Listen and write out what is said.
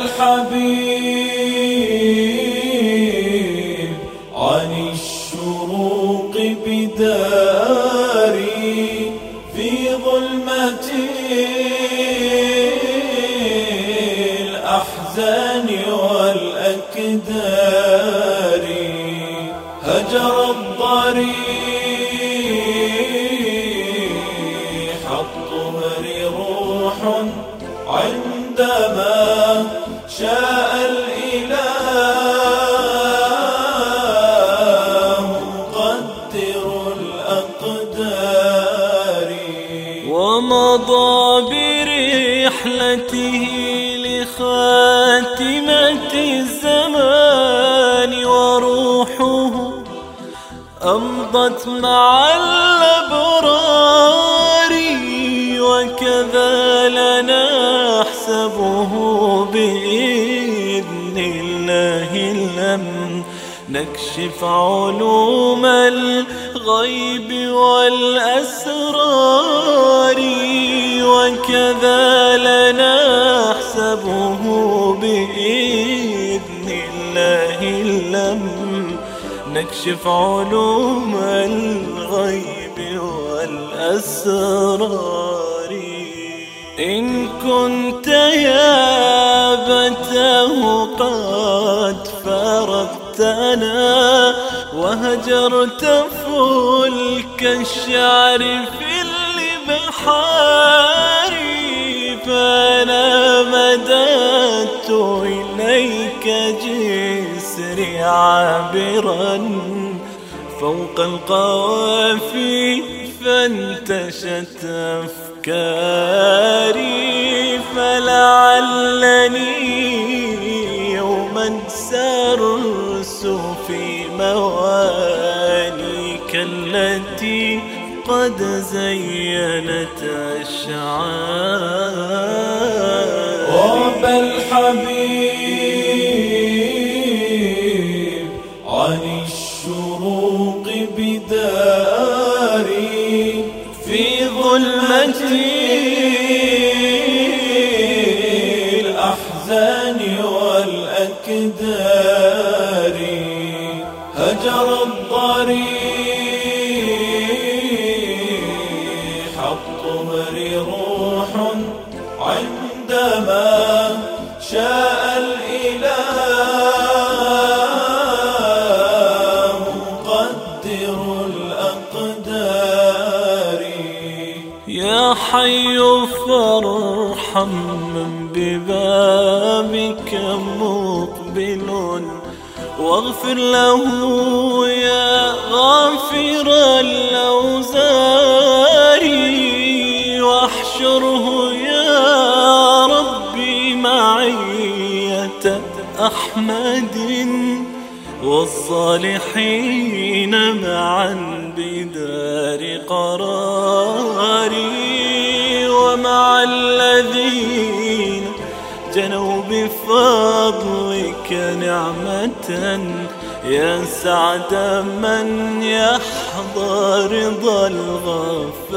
الحبيب عن الشروق بداري في ظلمة الأحزان والأكدار. هجر الضريح الطهر روح عندما شاء الإله قدر الأقدار. ومضى برحلته لخاتمة الزمان وروحه أمضت مع الأبرار. الله لم نكشف علوم الغيب والأسرار وكذا لنحسبه بإذن الله لم نكشف علوم الغيب والأسرار. إن كنت يا بته قد فرقتنا وهجرت فلك الشعر في البحار فأنا مددت إليك جسري عابرا فوق القوافي فانتشت أفكاري سرس في موانيك التي قد زينت أشعار. غاب الحبيب عن الشروق بداري في ظلمة والأكدار هجر الضريح الطهر روح عندما شاء الإله. قدر الأقدار. يا حي فارحم من ببابك مقبل واغفر له يا غافر الأوزار واحشره يا ربي معية أحمد والصالحين معا بدار قراري نعمة يا سعد من يحظى رضا الغفار